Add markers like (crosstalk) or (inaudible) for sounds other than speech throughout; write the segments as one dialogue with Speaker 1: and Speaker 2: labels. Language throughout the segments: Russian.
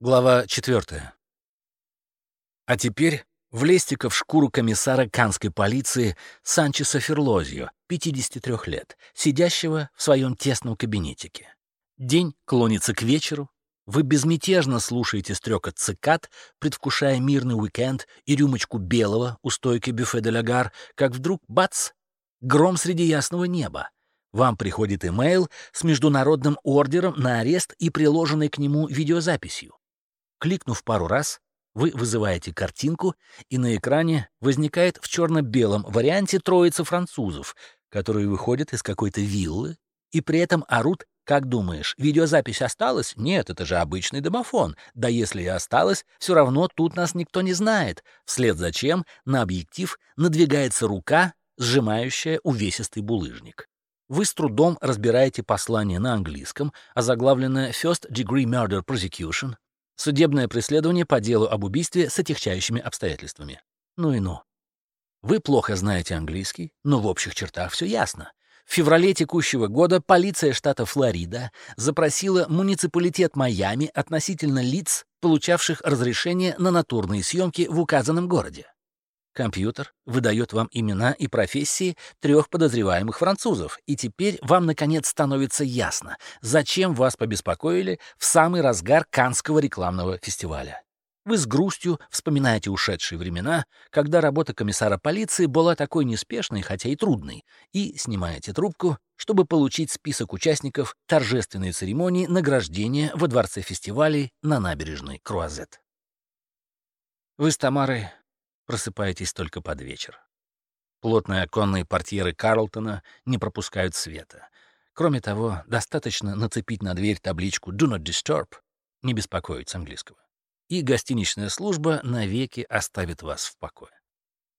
Speaker 1: Глава 4. А теперь влезьте-ка в шкуру комиссара канской полиции Санчеса Ферлозио, 53 лет, сидящего в своем тесном кабинетике. День клонится к вечеру, вы безмятежно слушаете стрекот цикад, предвкушая мирный уикенд и рюмочку белого у стойки бюфе де лагар, как вдруг — бац! Гром среди ясного неба. Вам приходит имейл с международным ордером на арест и приложенной к нему видеозаписью. Кликнув пару раз, вы вызываете картинку, и на экране возникает в черно-белом варианте троица французов, которые выходят из какой-то виллы и при этом орут «Как думаешь, видеозапись осталась? Нет, это же обычный домофон. Да если и осталась, все равно тут нас никто не знает». Вслед за чем на объектив надвигается рука, сжимающая увесистый булыжник. Вы с трудом разбираете послание на английском, озаглавленное «First Degree Murder Prosecution», Судебное преследование по делу об убийстве с отягчающими обстоятельствами. Ну и ну. Вы плохо знаете английский, но в общих чертах все ясно. В феврале текущего года полиция штата Флорида запросила муниципалитет Майами относительно лиц, получавших разрешение на натурные съемки в указанном городе. Компьютер выдает вам имена и профессии трех подозреваемых французов, и теперь вам, наконец, становится ясно, зачем вас побеспокоили в самый разгар Канского рекламного фестиваля. Вы с грустью вспоминаете ушедшие времена, когда работа комиссара полиции была такой неспешной, хотя и трудной, и снимаете трубку, чтобы получить список участников торжественной церемонии награждения во дворце фестивалей на набережной Круазет. Вы с Тамарой просыпаетесь только под вечер. Плотные оконные портьеры Карлтона не пропускают света. Кроме того, достаточно нацепить на дверь табличку «Do not disturb» — не беспокоить с английского. И гостиничная служба навеки оставит вас в покое.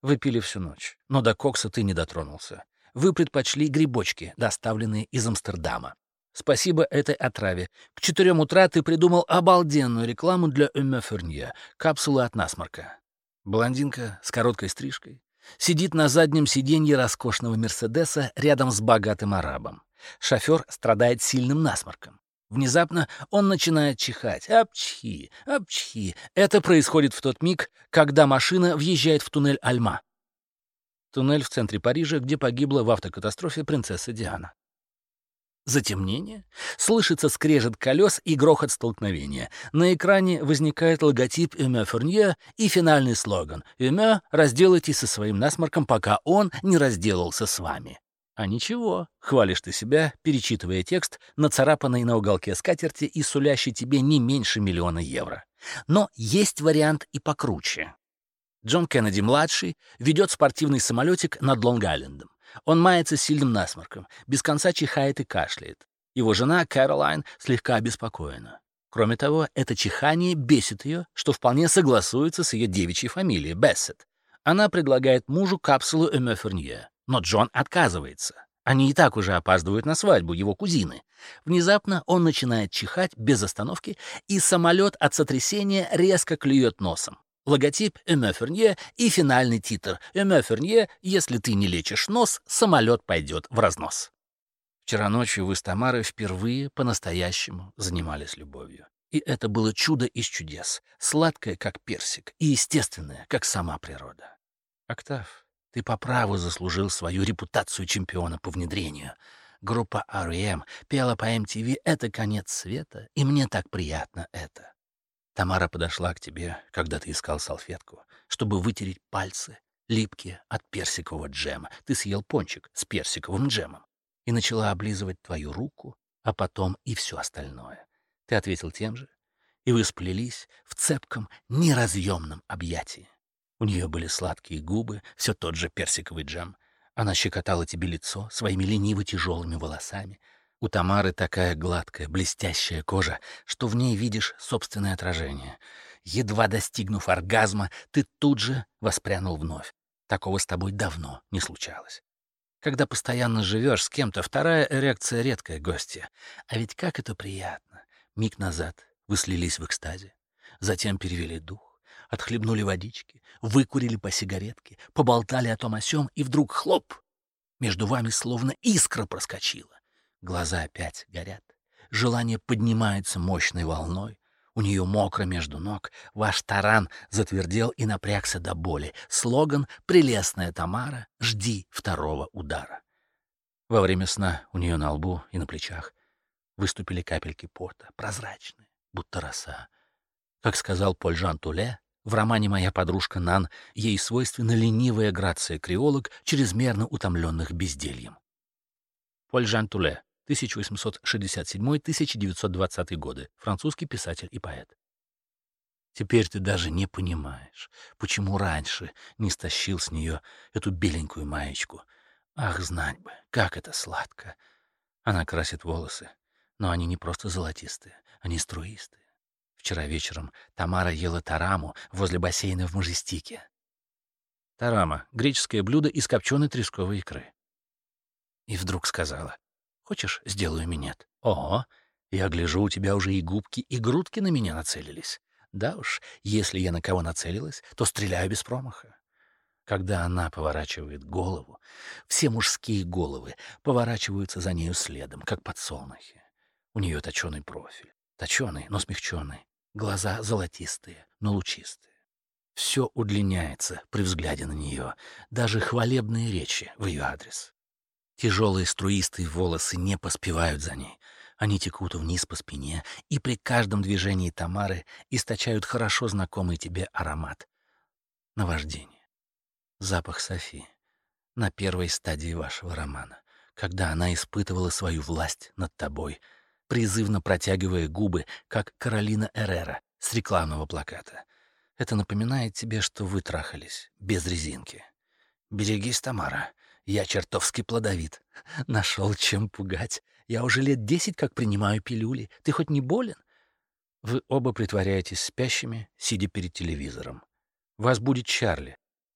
Speaker 1: Вы пили всю ночь, но до кокса ты не дотронулся. Вы предпочли грибочки, доставленные из Амстердама. Спасибо этой отраве. К четырем утра ты придумал обалденную рекламу для Эме Фернье, капсулы от насморка. Блондинка с короткой стрижкой сидит на заднем сиденье роскошного Мерседеса рядом с богатым арабом. Шофер страдает сильным насморком. Внезапно он начинает чихать. Апчхи, апчхи. Это происходит в тот миг, когда машина въезжает в туннель Альма. Туннель в центре Парижа, где погибла в автокатастрофе принцесса Диана. Затемнение, слышится скрежет колес и грохот столкновения. На экране возникает логотип «Эме Фурнье» и финальный слоган «Эме, разделайтесь со своим насморком, пока он не разделался с вами». А ничего, хвалишь ты себя, перечитывая текст, нацарапанный на уголке скатерти и сулящий тебе не меньше миллиона евро. Но есть вариант и покруче. Джон Кеннеди-младший ведет спортивный самолетик над Лонг-Айлендом. Он мается сильным насморком, без конца чихает и кашляет. Его жена, Кэролайн, слегка обеспокоена. Кроме того, это чихание бесит ее, что вполне согласуется с ее девичьей фамилией — Бессет. Она предлагает мужу капсулу Эме Фернье, но Джон отказывается. Они и так уже опаздывают на свадьбу его кузины. Внезапно он начинает чихать без остановки, и самолет от сотрясения резко клюет носом логотип Эме и финальный титр Эме «Если ты не лечишь нос, самолет пойдет в разнос». Вчера ночью вы с Тамарой впервые по-настоящему занимались любовью. И это было чудо из чудес, сладкое, как персик, и естественное, как сама природа. Октав, ты по праву заслужил свою репутацию чемпиона по внедрению. Группа R.E.M. пела по MTV «Это конец света», и мне так приятно это. Тамара подошла к тебе, когда ты искал салфетку, чтобы вытереть пальцы, липкие от персикового джема. Ты съел пончик с персиковым джемом и начала облизывать твою руку, а потом и все остальное. Ты ответил тем же, и вы сплелись в цепком, неразъемном объятии. У нее были сладкие губы, все тот же персиковый джем. Она щекотала тебе лицо своими лениво-тяжелыми волосами, у Тамары такая гладкая, блестящая кожа, что в ней видишь собственное отражение. Едва достигнув оргазма, ты тут же воспрянул вновь. Такого с тобой давно не случалось. Когда постоянно живешь с кем-то, вторая эрекция — редкая гостья. А ведь как это приятно. Миг назад вы слились в экстазе, затем перевели дух, отхлебнули водички, выкурили по сигаретке, поболтали о том о сём, и вдруг хлоп! Между вами словно искра проскочила. Глаза опять горят. Желание поднимается мощной волной. У нее мокро между ног, ваш таран затвердел и напрягся до боли. Слоган «Прелестная Тамара, жди второго удара». Во время сна у нее на лбу и на плечах выступили капельки пота, прозрачные, будто роса. Как сказал Поль Жан Туле, в романе «Моя подружка Нан» ей свойственна ленивая грация креолог, чрезмерно утомленных бездельем. Поль Жан Туле, 1867-1920 годы, французский писатель и поэт. Теперь ты даже не понимаешь, почему раньше не стащил с нее эту беленькую маечку. Ах, знать бы, как это сладко. Она красит волосы, но они не просто золотистые, они струистые. Вчера вечером Тамара ела тараму возле бассейна в Мажестике. Тарама — греческое блюдо из копченой тресковой икры. И вдруг сказала, «Хочешь, сделаю минет?» «Ого, я гляжу, у тебя уже и губки, и грудки на меня нацелились. Да уж, если я на кого нацелилась, то стреляю без промаха. Когда она поворачивает голову, все мужские головы поворачиваются за нею следом, как подсолнухи. У нее точеный профиль. Точеный, но смягченный. Глаза золотистые, но лучистые. Все удлиняется при взгляде на нее, даже хвалебные речи в ее адрес. Тяжелые струистые волосы не поспевают за ней. Они текут вниз по спине, и при каждом движении Тамары источают хорошо знакомый тебе аромат. Наваждение. Запах Софи. На первой стадии вашего романа, когда она испытывала свою власть над тобой — призывно протягивая губы, как Каролина Эррера с рекламного плаката. Это напоминает тебе, что вы трахались, без резинки. Берегись, Тамара. Я чертовски плодовит. Нашел чем пугать. Я уже лет десять как принимаю пилюли. Ты хоть не болен? Вы оба притворяетесь спящими, сидя перед телевизором. Вас будет Чарли,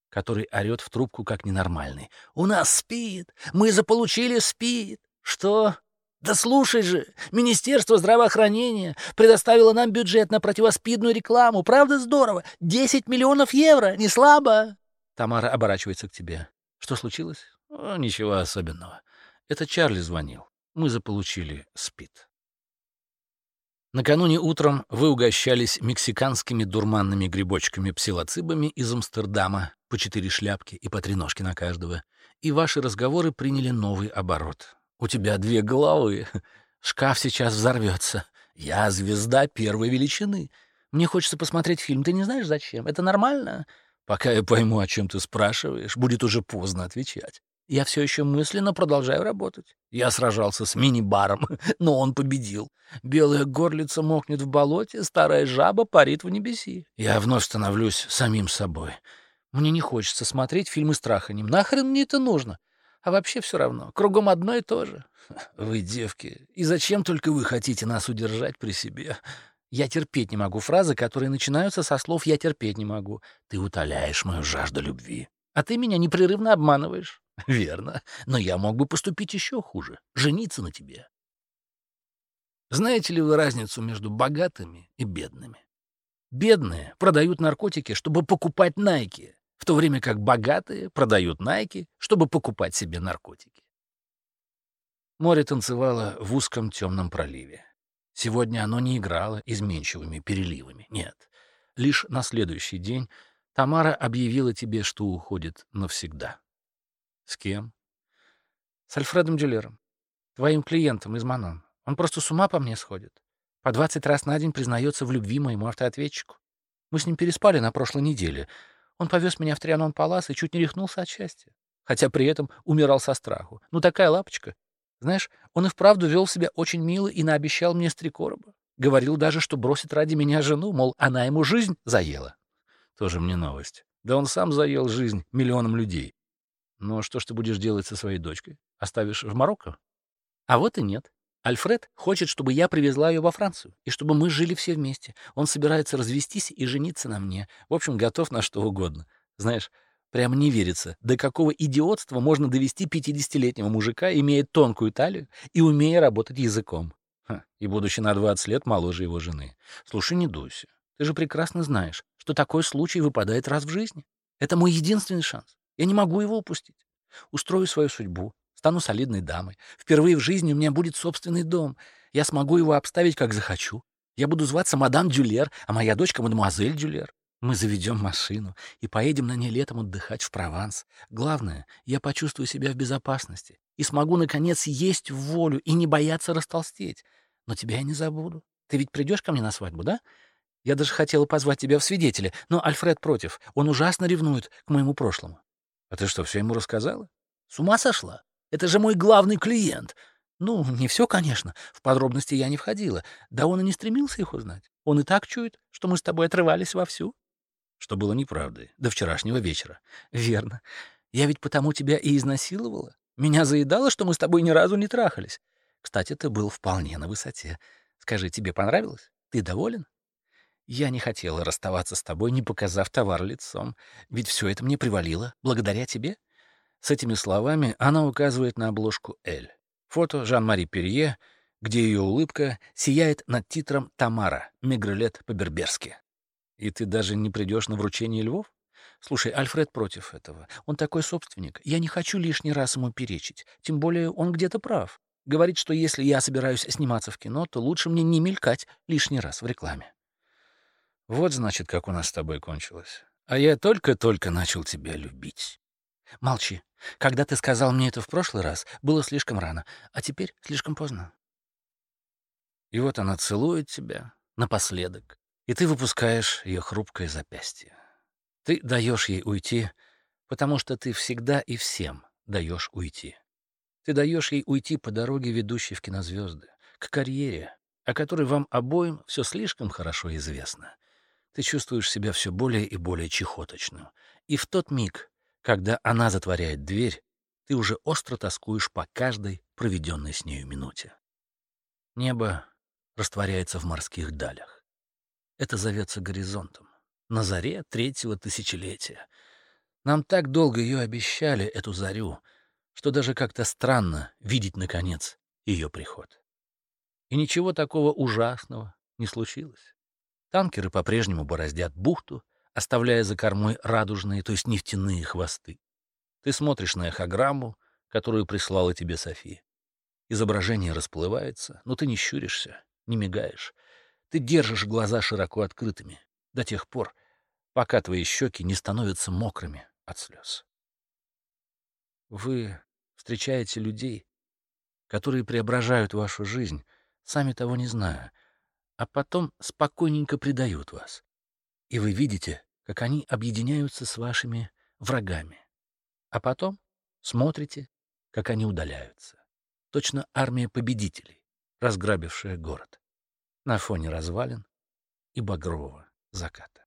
Speaker 1: который орет в трубку как ненормальный. «У нас спит! Мы заполучили спит!» «Что? Да слушай же, Министерство здравоохранения предоставило нам бюджет на противоспидную рекламу. Правда здорово? Десять миллионов евро, не слабо. Тамара оборачивается к тебе. Что случилось? О, ничего особенного. Это Чарли звонил. Мы заполучили СПИД. Накануне утром вы угощались мексиканскими дурманными грибочками-псилоцибами из Амстердама, по четыре шляпки и по три ножки на каждого, и ваши разговоры приняли новый оборот. У тебя две головы. Шкаф сейчас взорвется. Я звезда первой величины. Мне хочется посмотреть фильм. Ты не знаешь, зачем? Это нормально? Пока я пойму, о чем ты спрашиваешь, будет уже поздно отвечать. Я все еще мысленно продолжаю работать. Я сражался с мини-баром, (laughs) но он победил. Белая горлица мокнет в болоте, старая жаба парит в небеси. Я вновь становлюсь самим собой. Мне не хочется смотреть фильмы с траханием. Нахрен мне это нужно? А вообще все равно. Кругом одно и то же. (laughs) Вы, девки, и зачем только вы хотите нас удержать при себе? Я терпеть не могу фразы, которые начинаются со слов «я терпеть не могу». Ты утоляешь мою жажду любви. А ты меня непрерывно обманываешь. (laughs) Верно. Но я мог бы поступить еще хуже. Жениться на тебе. Знаете ли вы разницу между богатыми и бедными? Бедные продают наркотики, чтобы покупать найки в то время как богатые продают найки, чтобы покупать себе наркотики. Море танцевало в узком темном проливе. Сегодня оно не играло изменчивыми переливами, нет. Лишь на следующий день Тамара объявила тебе, что уходит навсегда. С кем? С Альфредом Дюлером, твоим клиентом из Манон. Он просто с ума по мне сходит. По двадцать раз на день признается в любви моему автоответчику. Мы с ним переспали на прошлой неделе — он повез меня в Трианон Палас и чуть не рехнулся от счастья. Хотя при этом умирал со страху. Ну, такая лапочка. Знаешь, он и вправду вел себя очень мило и наобещал мне стрекороба. Говорил даже, что бросит ради меня жену, мол, она ему жизнь заела. Тоже мне новость. Да он сам заел жизнь миллионам людей. Но что ж ты будешь делать со своей дочкой? Оставишь в Марокко? А вот и нет. Альфред хочет, чтобы я привезла ее во Францию, и чтобы мы жили все вместе. Он собирается развестись и жениться на мне. В общем, готов на что угодно. Знаешь, прямо не верится, до какого идиотства можно довести 50-летнего мужика, имея тонкую талию и умея работать языком. Ха, и будучи на 20 лет моложе его жены. Слушай, не дуйся. Ты же прекрасно знаешь, что такой случай выпадает раз в жизни. Это мой единственный шанс. Я не могу его упустить. Устрою свою судьбу, стану солидной дамой. Впервые в жизни у меня будет собственный дом. Я смогу его обставить, как захочу. Я буду зваться мадам Дюлер, а моя дочка мадемуазель Дюлер. Мы заведем машину и поедем на ней летом отдыхать в Прованс. Главное, я почувствую себя в безопасности и смогу, наконец, есть в волю и не бояться растолстеть. Но тебя я не забуду. Ты ведь придешь ко мне на свадьбу, да? Я даже хотела позвать тебя в свидетели, но Альфред против. Он ужасно ревнует к моему прошлому. А ты что, все ему рассказала? С ума сошла? Это же мой главный клиент. Ну, не все, конечно. В подробности я не входила. Да он и не стремился их узнать. Он и так чует, что мы с тобой отрывались вовсю что было неправдой, до вчерашнего вечера. Верно. Я ведь потому тебя и изнасиловала. Меня заедало, что мы с тобой ни разу не трахались. Кстати, ты был вполне на высоте. Скажи, тебе понравилось? Ты доволен? Я не хотела расставаться с тобой, не показав товар лицом. Ведь все это мне привалило благодаря тебе. С этими словами она указывает на обложку «Эль». Фото Жан-Мари Перье, где ее улыбка сияет над титром «Тамара. Мегрелет по-берберски». И ты даже не придешь на вручение львов? Слушай, Альфред против этого. Он такой собственник. Я не хочу лишний раз ему перечить. Тем более он где-то прав. Говорит, что если я собираюсь сниматься в кино, то лучше мне не мелькать лишний раз в рекламе. Вот, значит, как у нас с тобой кончилось. А я только-только начал тебя любить. Молчи. Когда ты сказал мне это в прошлый раз, было слишком рано, а теперь слишком поздно. И вот она целует тебя напоследок, и ты выпускаешь ее хрупкое запястье. Ты даешь ей уйти, потому что ты всегда и всем даешь уйти. Ты даешь ей уйти по дороге, ведущей в кинозвезды, к карьере, о которой вам обоим все слишком хорошо известно. Ты чувствуешь себя все более и более чехоточным. И в тот миг, когда она затворяет дверь, ты уже остро тоскуешь по каждой проведенной с нею минуте. Небо растворяется в морских далях. Это зовется горизонтом. На заре третьего тысячелетия. Нам так долго ее обещали, эту зарю, что даже как-то странно видеть, наконец, ее приход. И ничего такого ужасного не случилось. Танкеры по-прежнему бороздят бухту, оставляя за кормой радужные, то есть нефтяные хвосты. Ты смотришь на эхограмму, которую прислала тебе София. Изображение расплывается, но ты не щуришься, не мигаешь. Ты держишь глаза широко открытыми до тех пор, пока твои щеки не становятся мокрыми от слез. Вы встречаете людей, которые преображают вашу жизнь, сами того не зная, а потом спокойненько предают вас. И вы видите, как они объединяются с вашими врагами. А потом смотрите, как они удаляются. Точно армия победителей, разграбившая город на фоне развалин и багрового заката.